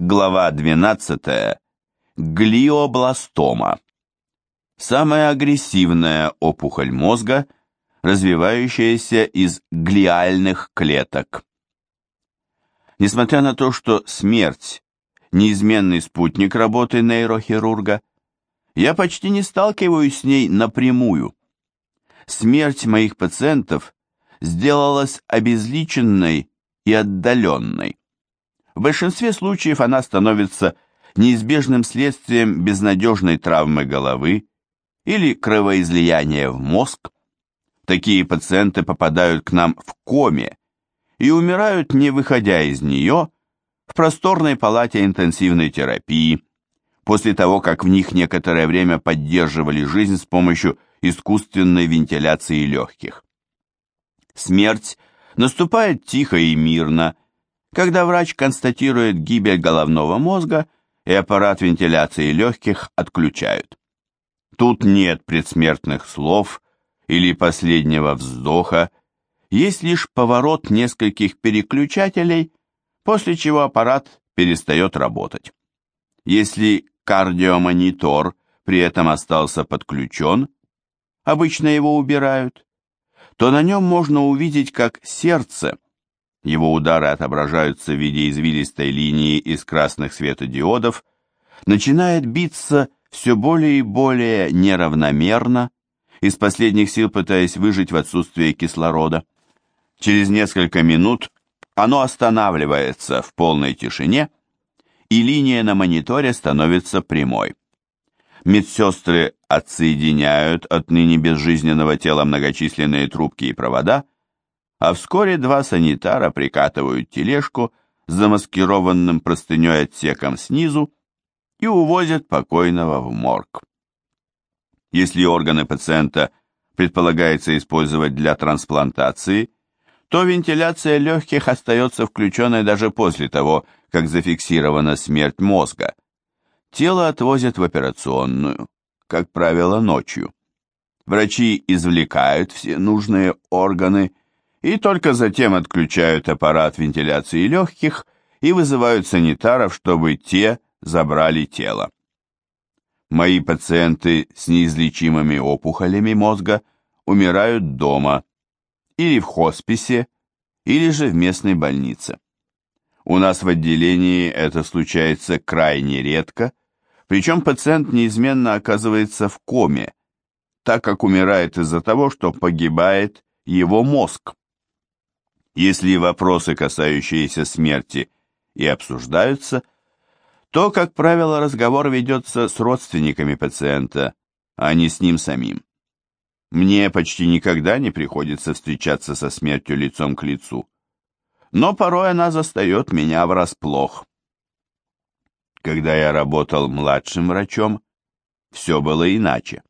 Глава 12. Глиобластома. Самая агрессивная опухоль мозга, развивающаяся из глиальных клеток. Несмотря на то, что смерть – неизменный спутник работы нейрохирурга, я почти не сталкиваюсь с ней напрямую. Смерть моих пациентов сделалась обезличенной и отдаленной. В большинстве случаев она становится неизбежным следствием безнадежной травмы головы или кровоизлияния в мозг. Такие пациенты попадают к нам в коме и умирают, не выходя из нее, в просторной палате интенсивной терапии, после того, как в них некоторое время поддерживали жизнь с помощью искусственной вентиляции легких. Смерть наступает тихо и мирно, когда врач констатирует гибель головного мозга и аппарат вентиляции легких отключают. Тут нет предсмертных слов или последнего вздоха, есть лишь поворот нескольких переключателей, после чего аппарат перестает работать. Если кардиомонитор при этом остался подключен, обычно его убирают, то на нем можно увидеть, как сердце – его удары отображаются в виде извилистой линии из красных светодиодов, начинает биться все более и более неравномерно, из последних сил пытаясь выжить в отсутствие кислорода. Через несколько минут оно останавливается в полной тишине, и линия на мониторе становится прямой. Медсестры отсоединяют от ныне безжизненного тела многочисленные трубки и провода, а вскоре два санитара прикатывают тележку с замаскированным простыней отсеком снизу и увозят покойного в морг. Если органы пациента предполагается использовать для трансплантации, то вентиляция легких остается включенной даже после того, как зафиксирована смерть мозга. Тело отвозят в операционную, как правило, ночью. Врачи извлекают все нужные органы и только затем отключают аппарат вентиляции легких и вызывают санитаров, чтобы те забрали тело. Мои пациенты с неизлечимыми опухолями мозга умирают дома, или в хосписе, или же в местной больнице. У нас в отделении это случается крайне редко, причем пациент неизменно оказывается в коме, так как умирает из-за того, что погибает его мозг. Если вопросы, касающиеся смерти, и обсуждаются, то, как правило, разговор ведется с родственниками пациента, а не с ним самим. Мне почти никогда не приходится встречаться со смертью лицом к лицу, но порой она застает меня врасплох. Когда я работал младшим врачом, все было иначе.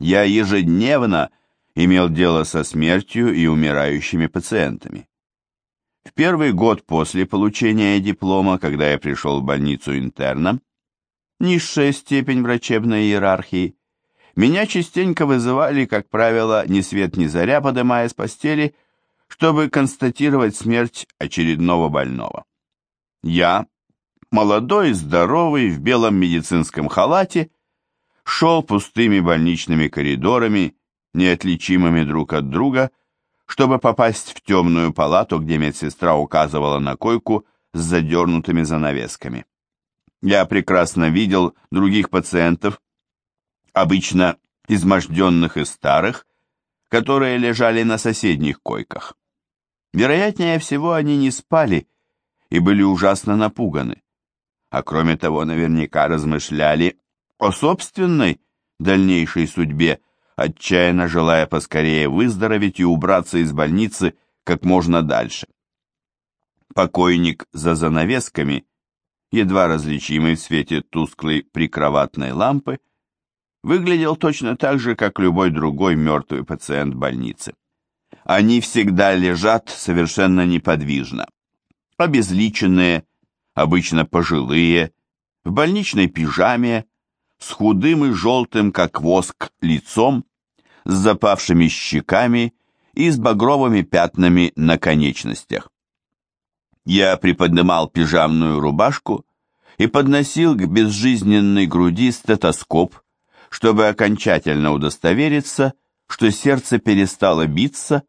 Я ежедневно имел дело со смертью и умирающими пациентами. В первый год после получения диплома, когда я пришел в больницу интерном, низшая степень врачебной иерархии, меня частенько вызывали, как правило, ни свет ни заря, подымая с постели, чтобы констатировать смерть очередного больного. Я, молодой, здоровый, в белом медицинском халате, шел пустыми больничными коридорами, неотличимыми друг от друга, чтобы попасть в темную палату, где медсестра указывала на койку с задернутыми занавесками. Я прекрасно видел других пациентов, обычно изможденных и старых, которые лежали на соседних койках. Вероятнее всего, они не спали и были ужасно напуганы, а кроме того, наверняка размышляли о собственной дальнейшей судьбе, отчаянно желая поскорее выздороветь и убраться из больницы как можно дальше. Покойник за занавесками, едва различимый в свете тусклой прикроватной лампы, выглядел точно так же, как любой другой мертвый пациент больницы. Они всегда лежат совершенно неподвижно, обезличенные, обычно пожилые, в больничной пижаме, с худым и желтым, как воск, лицом, с запавшими щеками и с багровыми пятнами на конечностях. Я приподнимал пижамную рубашку и подносил к безжизненной груди стетоскоп, чтобы окончательно удостовериться, что сердце перестало биться,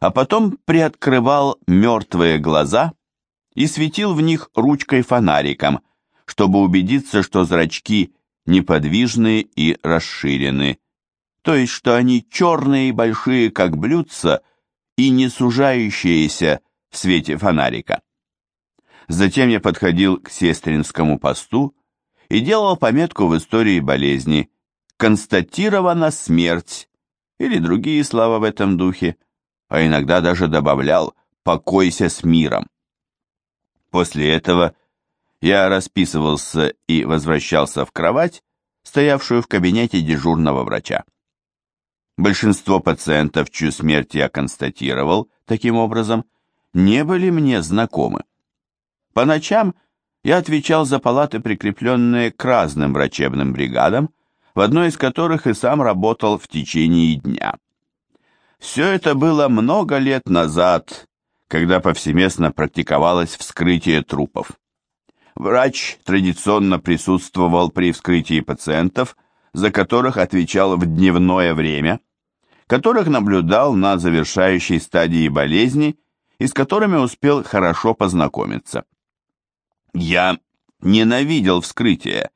а потом приоткрывал мертвые глаза и светил в них ручкой-фонариком, чтобы убедиться, что зрачки неподвижны и расширены, то есть что они черные и большие, как блюдца, и не сужающиеся в свете фонарика. Затем я подходил к сестринскому посту и делал пометку в истории болезни «Констатирована смерть» или другие слова в этом духе, а иногда даже добавлял «покойся с миром». После этого я расписывался и возвращался в кровать, стоявшую в кабинете дежурного врача. Большинство пациентов, чью смерть я констатировал таким образом, не были мне знакомы. По ночам я отвечал за палаты, прикрепленные к разным врачебным бригадам, в одной из которых и сам работал в течение дня. Все это было много лет назад, когда повсеместно практиковалось вскрытие трупов. Врач традиционно присутствовал при вскрытии пациентов, за которых отвечал в дневное время, которых наблюдал на завершающей стадии болезни и с которыми успел хорошо познакомиться. Я ненавидел вскрытия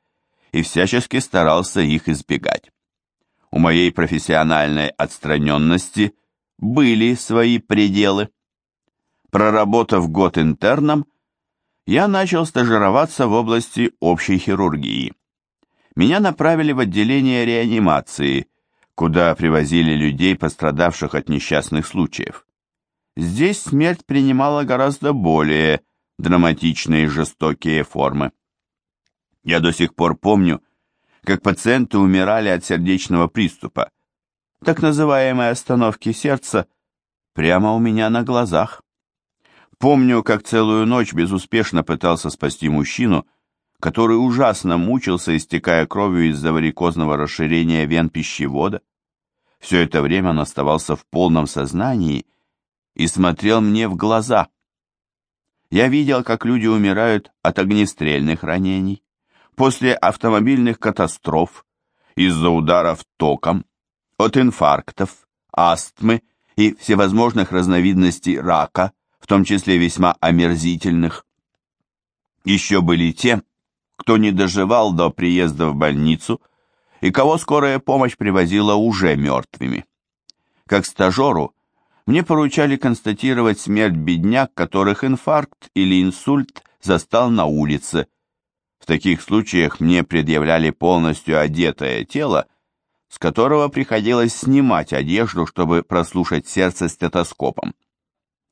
и всячески старался их избегать. У моей профессиональной отстраненности были свои пределы. Проработав год интерном, я начал стажироваться в области общей хирургии. Меня направили в отделение реанимации, куда привозили людей, пострадавших от несчастных случаев. Здесь смерть принимала гораздо более драматичные и жестокие формы. Я до сих пор помню, как пациенты умирали от сердечного приступа, так называемой остановки сердца, прямо у меня на глазах. Помню, как целую ночь безуспешно пытался спасти мужчину, который ужасно мучился, истекая кровью из-за варикозного расширения вен пищевода. Все это время он оставался в полном сознании и смотрел мне в глаза. Я видел, как люди умирают от огнестрельных ранений, после автомобильных катастроф, из-за ударов током, от инфарктов, астмы и всевозможных разновидностей рака, в том числе весьма омерзительных. Еще были те, кто не доживал до приезда в больницу и кого скорая помощь привозила уже мертвыми. Как стажеру мне поручали констатировать смерть бедняк, которых инфаркт или инсульт застал на улице. В таких случаях мне предъявляли полностью одетое тело, с которого приходилось снимать одежду, чтобы прослушать сердце стетоскопом.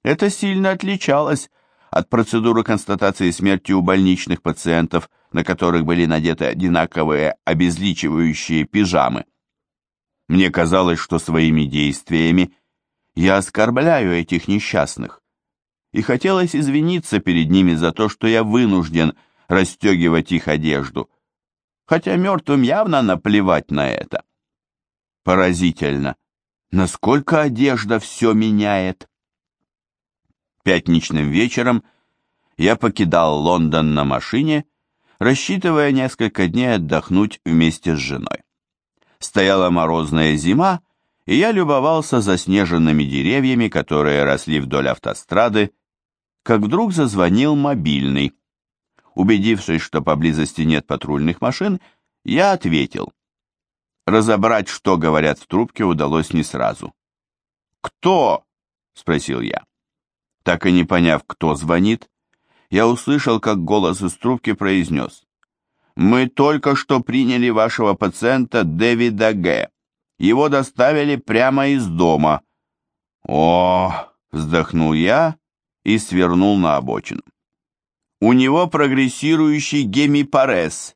Это сильно отличалось от процедуры констатации смерти у больничных пациентов, на которых были надеты одинаковые обезличивающие пижамы. Мне казалось, что своими действиями я оскорбляю этих несчастных. И хотелось извиниться перед ними за то, что я вынужден расстегивать их одежду, хотя мертвым явно наплевать на это. Поразительно, насколько одежда все меняет. Пятничным вечером я покидал Лондон на машине, рассчитывая несколько дней отдохнуть вместе с женой. Стояла морозная зима, и я любовался заснеженными деревьями, которые росли вдоль автострады, как вдруг зазвонил мобильный. Убедившись, что поблизости нет патрульных машин, я ответил. Разобрать, что говорят в трубке, удалось не сразу. «Кто?» — спросил я. Так и не поняв, кто звонит, я услышал, как голос из трубки произнес. «Мы только что приняли вашего пациента Дэвида Г. Его доставили прямо из дома. О, вздохнул я и свернул на обочину. У него прогрессирующий гемипарез.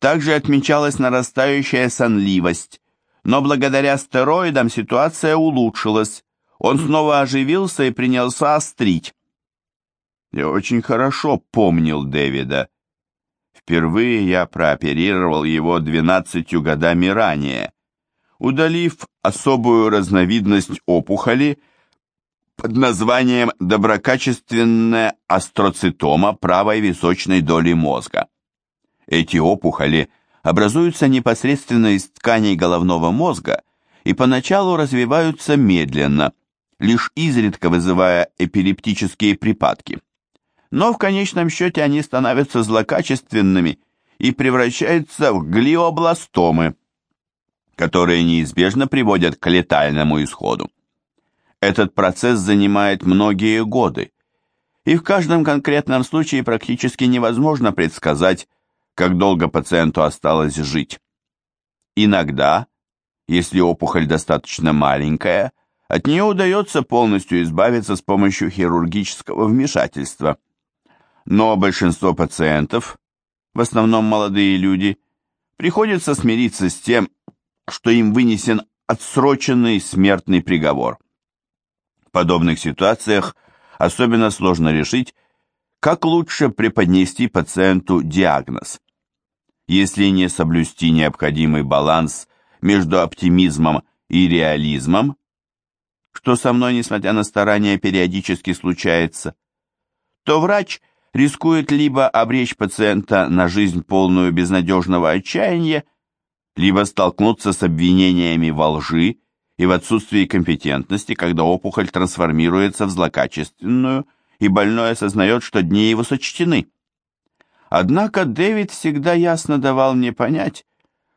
Также отмечалась нарастающая сонливость, но благодаря стероидам ситуация улучшилась. Он снова оживился и принялся острить. Я очень хорошо помнил Дэвида. Впервые я прооперировал его двенадцатью годами ранее удалив особую разновидность опухоли под названием доброкачественная астроцитома правой височной доли мозга. Эти опухоли образуются непосредственно из тканей головного мозга и поначалу развиваются медленно, лишь изредка вызывая эпилептические припадки. Но в конечном счете они становятся злокачественными и превращаются в глиобластомы, которые неизбежно приводят к летальному исходу. Этот процесс занимает многие годы, и в каждом конкретном случае практически невозможно предсказать, как долго пациенту осталось жить. Иногда, если опухоль достаточно маленькая, от нее удается полностью избавиться с помощью хирургического вмешательства. Но большинство пациентов, в основном молодые люди, приходится смириться с тем, что им вынесен отсроченный смертный приговор. В подобных ситуациях особенно сложно решить, как лучше преподнести пациенту диагноз. Если не соблюсти необходимый баланс между оптимизмом и реализмом, что со мной, несмотря на старания, периодически случается, то врач рискует либо обречь пациента на жизнь полную безнадежного отчаяния, либо столкнуться с обвинениями во лжи и в отсутствии компетентности, когда опухоль трансформируется в злокачественную, и больной осознает, что дни его сочтены. Однако Дэвид всегда ясно давал мне понять,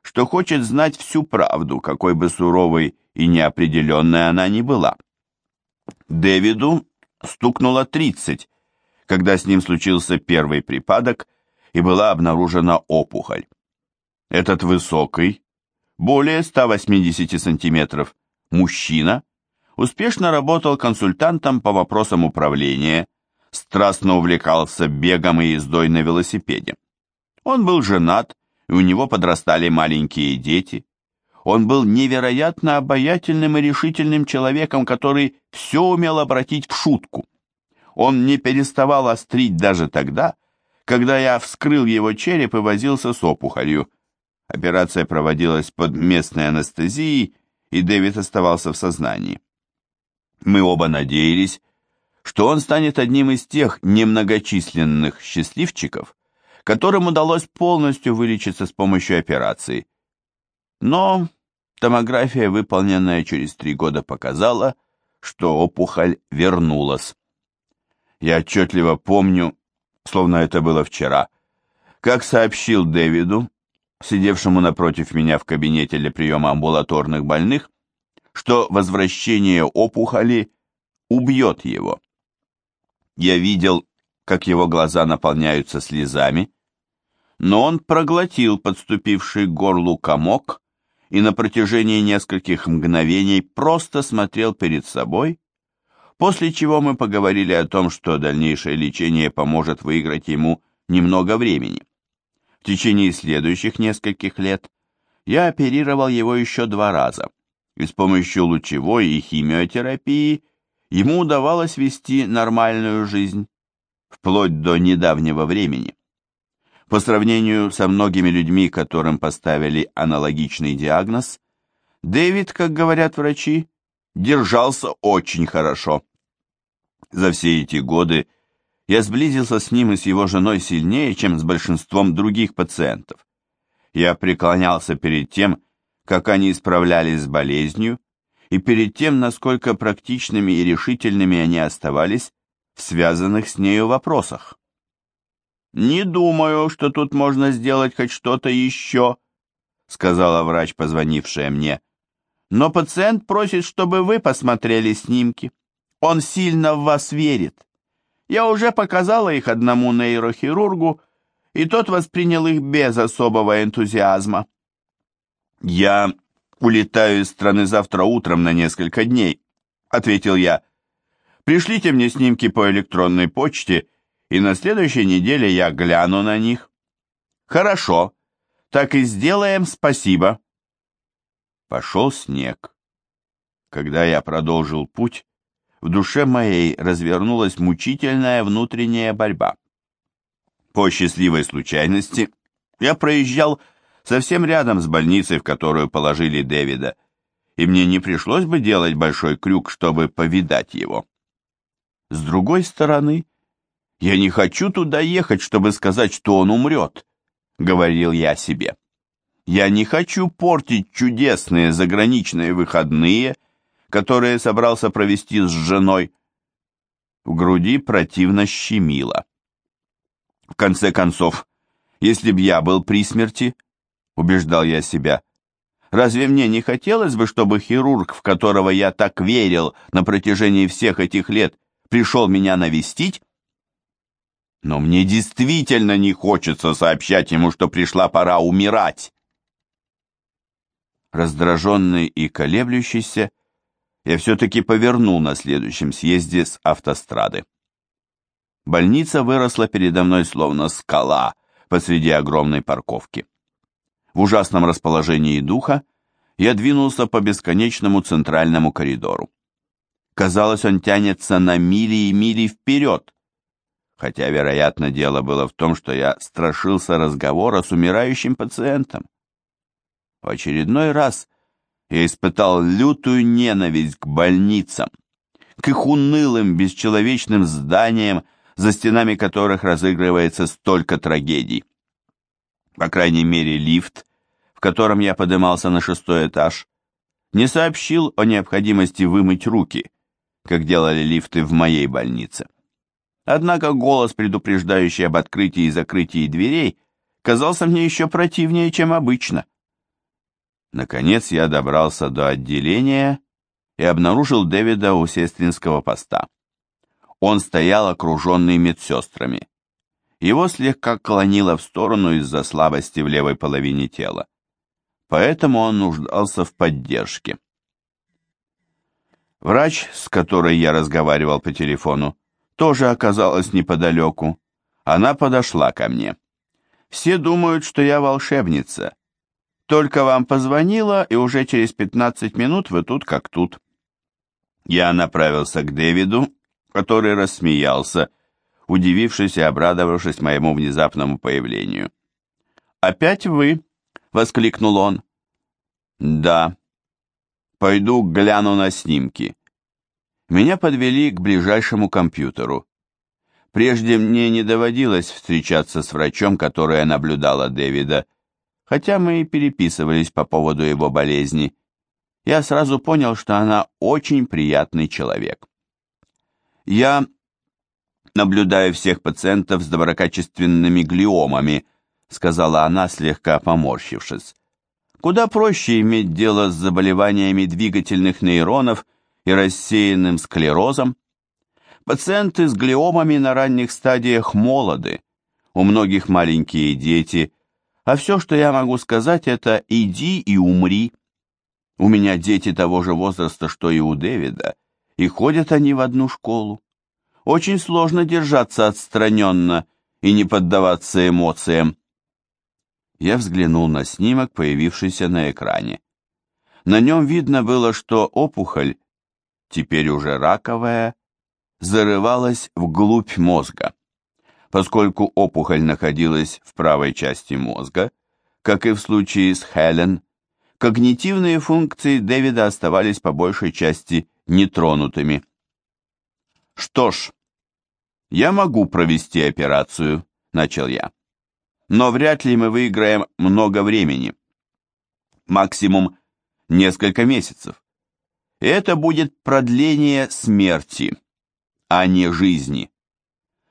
что хочет знать всю правду, какой бы суровой и неопределенной она ни была. Дэвиду стукнуло 30, когда с ним случился первый припадок и была обнаружена опухоль. Этот высокий, более 180 сантиметров, мужчина успешно работал консультантом по вопросам управления, страстно увлекался бегом и ездой на велосипеде. Он был женат, и у него подрастали маленькие дети. Он был невероятно обаятельным и решительным человеком, который все умел обратить в шутку. Он не переставал острить даже тогда, когда я вскрыл его череп и возился с опухолью. Операция проводилась под местной анестезией, и Дэвид оставался в сознании. Мы оба надеялись, что он станет одним из тех немногочисленных счастливчиков, которым удалось полностью вылечиться с помощью операции. Но томография, выполненная через три года, показала, что опухоль вернулась. Я отчетливо помню, словно это было вчера, как сообщил Дэвиду, сидевшему напротив меня в кабинете для приема амбулаторных больных, что возвращение опухоли убьет его. Я видел, как его глаза наполняются слезами, но он проглотил подступивший к горлу комок и на протяжении нескольких мгновений просто смотрел перед собой, после чего мы поговорили о том, что дальнейшее лечение поможет выиграть ему немного времени. В течение следующих нескольких лет я оперировал его еще два раза, и с помощью лучевой и химиотерапии ему удавалось вести нормальную жизнь, вплоть до недавнего времени. По сравнению со многими людьми, которым поставили аналогичный диагноз, Дэвид, как говорят врачи, держался очень хорошо. За все эти годы я сблизился с ним и с его женой сильнее, чем с большинством других пациентов. Я преклонялся перед тем, как они справлялись с болезнью, и перед тем, насколько практичными и решительными они оставались в связанных с нею вопросах. «Не думаю, что тут можно сделать хоть что-то еще», сказала врач, позвонившая мне. «Но пациент просит, чтобы вы посмотрели снимки. Он сильно в вас верит. Я уже показала их одному нейрохирургу, и тот воспринял их без особого энтузиазма. «Я улетаю из страны завтра утром на несколько дней», — ответил я. «Пришлите мне снимки по электронной почте, и на следующей неделе я гляну на них». «Хорошо, так и сделаем, спасибо». Пошел снег. Когда я продолжил путь, в душе моей развернулась мучительная внутренняя борьба. По счастливой случайности я проезжал совсем рядом с больницей, в которую положили Дэвида, и мне не пришлось бы делать большой крюк, чтобы повидать его. С другой стороны, я не хочу туда ехать, чтобы сказать, что он умрет. говорил я себе. Я не хочу портить чудесные заграничные выходные, которые собрался провести с женой. В груди противно щемило. В конце концов, если б я был при смерти, убеждал я себя, разве мне не хотелось бы, чтобы хирург, в которого я так верил на протяжении всех этих лет, пришел меня навестить? Но мне действительно не хочется сообщать ему, что пришла пора умирать. Раздраженный и колеблющийся, я все-таки повернул на следующем съезде с автострады. Больница выросла передо мной словно скала посреди огромной парковки. В ужасном расположении духа я двинулся по бесконечному центральному коридору. Казалось, он тянется на мили и мили вперед, хотя, вероятно, дело было в том, что я страшился разговора с умирающим пациентом. В очередной раз я испытал лютую ненависть к больницам, к их унылым, бесчеловечным зданиям, за стенами которых разыгрывается столько трагедий. По крайней мере, лифт, в котором я поднимался на шестой этаж, не сообщил о необходимости вымыть руки, как делали лифты в моей больнице. Однако голос, предупреждающий об открытии и закрытии дверей, казался мне еще противнее, чем обычно. Наконец я добрался до отделения и обнаружил Дэвида у сестринского поста. Он стоял окруженный медсестрами. Его слегка клонило в сторону из-за слабости в левой половине тела. Поэтому он нуждался в поддержке. Врач, с которой я разговаривал по телефону, тоже оказалась неподалеку. Она подошла ко мне. Все думают, что я волшебница. Только вам позвонила, и уже через 15 минут вы тут как тут. Я направился к Дэвиду, который рассмеялся, удивившись и обрадовавшись моему внезапному появлению. «Опять вы?» — воскликнул он. «Да. Пойду гляну на снимки». Меня подвели к ближайшему компьютеру. Прежде мне не доводилось встречаться с врачом, которая наблюдала Дэвида, хотя мы и переписывались по поводу его болезни. Я сразу понял, что она очень приятный человек. Я наблюдаю всех пациентов с доброкачественными глиомами, сказала она, слегка поморщившись. Куда проще иметь дело с заболеваниями двигательных нейронов и рассеянным склерозом. Пациенты с глиомами на ранних стадиях молоды, у многих маленькие дети, а все, что я могу сказать, это «иди и умри». У меня дети того же возраста, что и у Дэвида, и ходят они в одну школу. Очень сложно держаться отстраненно и не поддаваться эмоциям. Я взглянул на снимок, появившийся на экране. На нем видно было, что опухоль теперь уже раковая, зарывалась вглубь мозга. Поскольку опухоль находилась в правой части мозга, как и в случае с Хелен, когнитивные функции Дэвида оставались по большей части нетронутыми. «Что ж, я могу провести операцию», — начал я. «Но вряд ли мы выиграем много времени. Максимум несколько месяцев. Это будет продление смерти, а не жизни.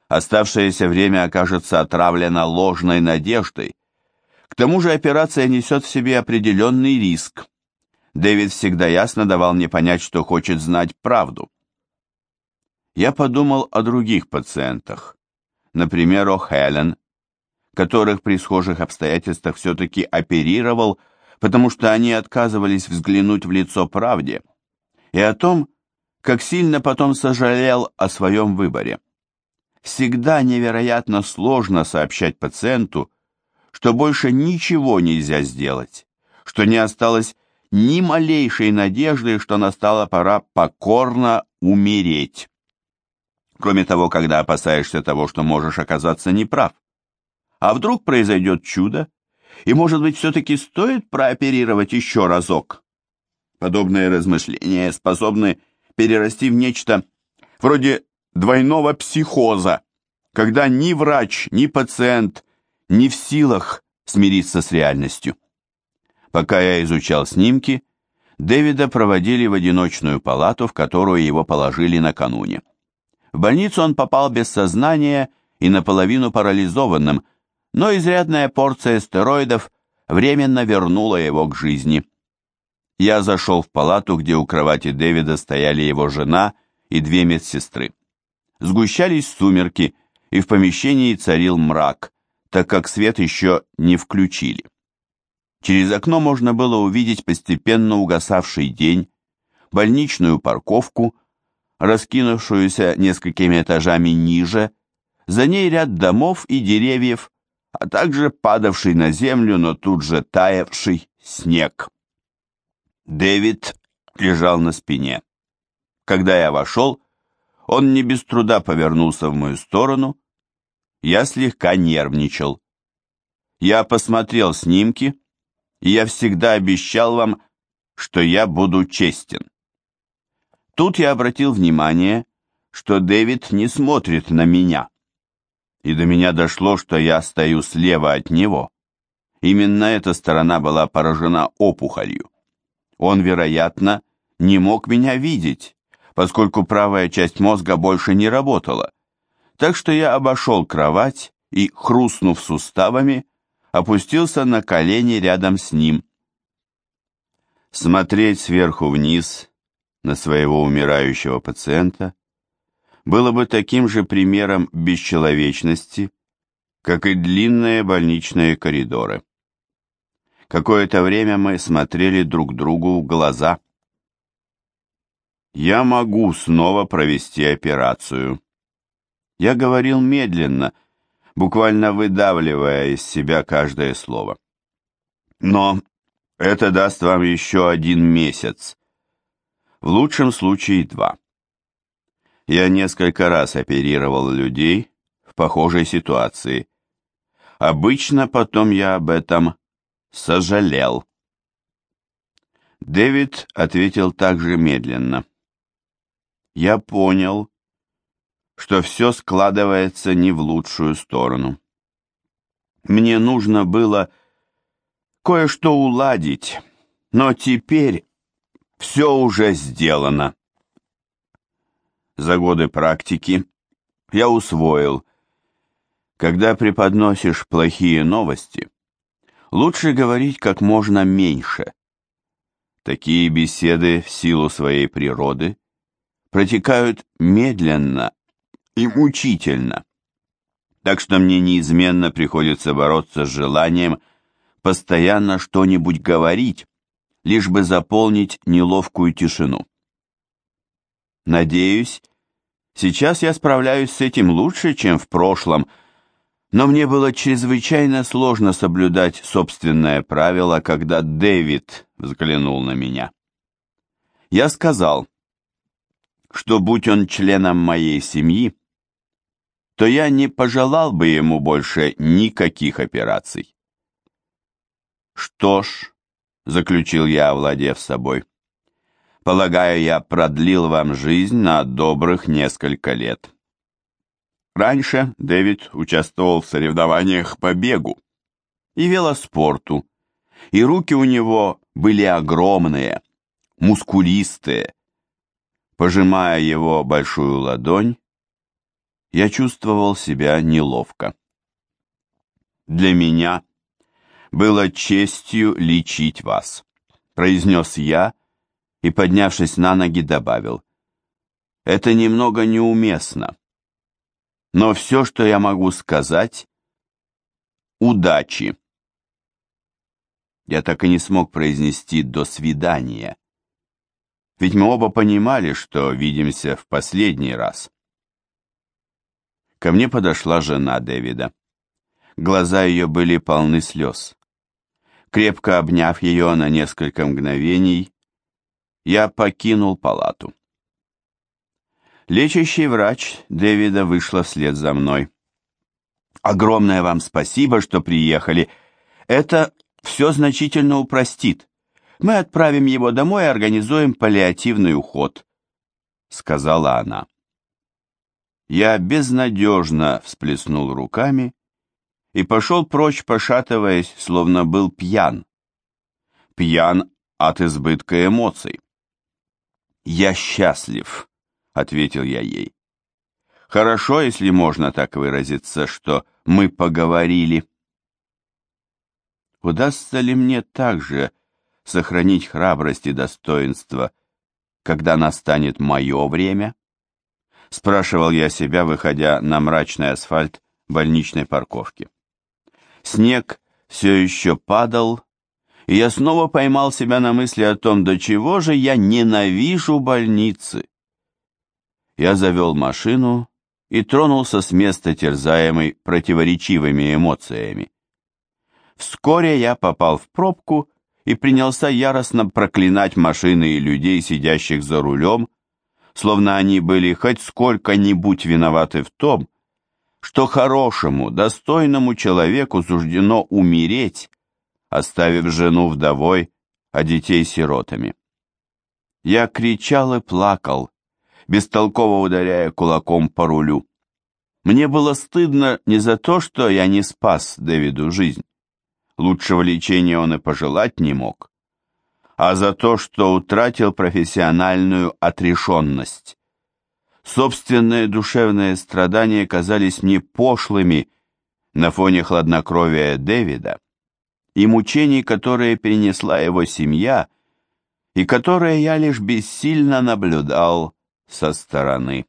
Оставшееся время окажется отравлено ложной надеждой. К тому же операция несет в себе определенный риск. Дэвид всегда ясно давал мне понять, что хочет знать правду. Я подумал о других пациентах, например, о Хелен, которых при схожих обстоятельствах все-таки оперировал, потому что они отказывались взглянуть в лицо правде – и о том, как сильно потом сожалел о своем выборе. Всегда невероятно сложно сообщать пациенту, что больше ничего нельзя сделать, что не осталось ни малейшей надежды, что настала пора покорно умереть. Кроме того, когда опасаешься того, что можешь оказаться неправ. А вдруг произойдет чудо, и, может быть, все-таки стоит прооперировать еще разок? Подобные размышления способны перерасти в нечто вроде двойного психоза, когда ни врач, ни пациент не в силах смириться с реальностью. Пока я изучал снимки, Дэвида проводили в одиночную палату, в которую его положили накануне. В больницу он попал без сознания и наполовину парализованным, но изрядная порция стероидов временно вернула его к жизни. Я зашел в палату, где у кровати Дэвида стояли его жена и две медсестры. Сгущались сумерки, и в помещении царил мрак, так как свет еще не включили. Через окно можно было увидеть постепенно угасавший день, больничную парковку, раскинувшуюся несколькими этажами ниже, за ней ряд домов и деревьев, а также падавший на землю, но тут же таявший снег. Дэвид лежал на спине. Когда я вошел, он не без труда повернулся в мою сторону. Я слегка нервничал. Я посмотрел снимки, и я всегда обещал вам, что я буду честен. Тут я обратил внимание, что Дэвид не смотрит на меня. И до меня дошло, что я стою слева от него. Именно эта сторона была поражена опухолью. Он, вероятно, не мог меня видеть, поскольку правая часть мозга больше не работала. Так что я обошел кровать и, хрустнув суставами, опустился на колени рядом с ним. Смотреть сверху вниз на своего умирающего пациента было бы таким же примером бесчеловечности, как и длинные больничные коридоры. Какое-то время мы смотрели друг другу в глаза. «Я могу снова провести операцию». Я говорил медленно, буквально выдавливая из себя каждое слово. Но это даст вам еще один месяц. В лучшем случае два. Я несколько раз оперировал людей в похожей ситуации. Обычно потом я об этом сожалел. Дэвид ответил также медленно. Я понял, что все складывается не в лучшую сторону. Мне нужно было кое-что уладить, но теперь все уже сделано. За годы практики я усвоил, когда преподносишь плохие новости, лучше говорить как можно меньше. Такие беседы в силу своей природы протекают медленно и мучительно. Так что мне неизменно приходится бороться с желанием постоянно что-нибудь говорить, лишь бы заполнить неловкую тишину. Надеюсь, сейчас я справляюсь с этим лучше, чем в прошлом, но мне было чрезвычайно сложно соблюдать собственное правило, когда Дэвид взглянул на меня. Я сказал, что будь он членом моей семьи, то я не пожелал бы ему больше никаких операций. Что ж, заключил я, овладев собой, полагаю, я продлил вам жизнь на добрых несколько лет. Раньше Дэвид участвовал в соревнованиях по бегу и велоспорту, и руки у него были огромные, мускулистые. Пожимая его большую ладонь, я чувствовал себя неловко. «Для меня было честью лечить вас», — произнес я и, поднявшись на ноги, добавил. «Это немного неуместно, но все, что я могу сказать, удачи». Я так и не смог произнести «до свидания», ведь мы оба понимали, что видимся в последний раз. Ко мне подошла жена Дэвида. Глаза ее были полны слез. Крепко обняв ее на несколько мгновений, я покинул палату. Лечащий врач Дэвида вышла вслед за мной. «Огромное вам спасибо, что приехали. Это все значительно упростит. Мы отправим его домой и организуем паллиативный уход», — сказала она. Я безнадежно всплеснул руками и пошел прочь, пошатываясь, словно был пьян. Пьян от избытка эмоций. «Я счастлив», — ответил я ей. «Хорошо, если можно так выразиться, что мы поговорили». Удастся ли мне также сохранить храбрость и достоинство, когда настанет мое время? Спрашивал я себя, выходя на мрачный асфальт больничной парковки. Снег все еще падал, и я снова поймал себя на мысли о том, до чего же я ненавижу больницы. Я завел машину и тронулся с места, терзаемый противоречивыми эмоциями. Вскоре я попал в пробку и принялся яростно проклинать машины и людей, сидящих за рулем, словно они были хоть сколько-нибудь виноваты в том, что хорошему, достойному человеку суждено умереть, оставив жену вдовой, а детей сиротами. Я кричал и плакал, бестолково ударяя кулаком по рулю. Мне было стыдно не за то, что я не спас Дэвиду жизнь, лучшего лечения он и пожелать не мог, а за то, что утратил профессиональную отрешенность. Собственные душевные страдания казались мне пошлыми на фоне хладнокровия Дэвида и мучений, которые перенесла его семья, и которые я лишь бессильно наблюдал со стороны.